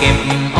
game.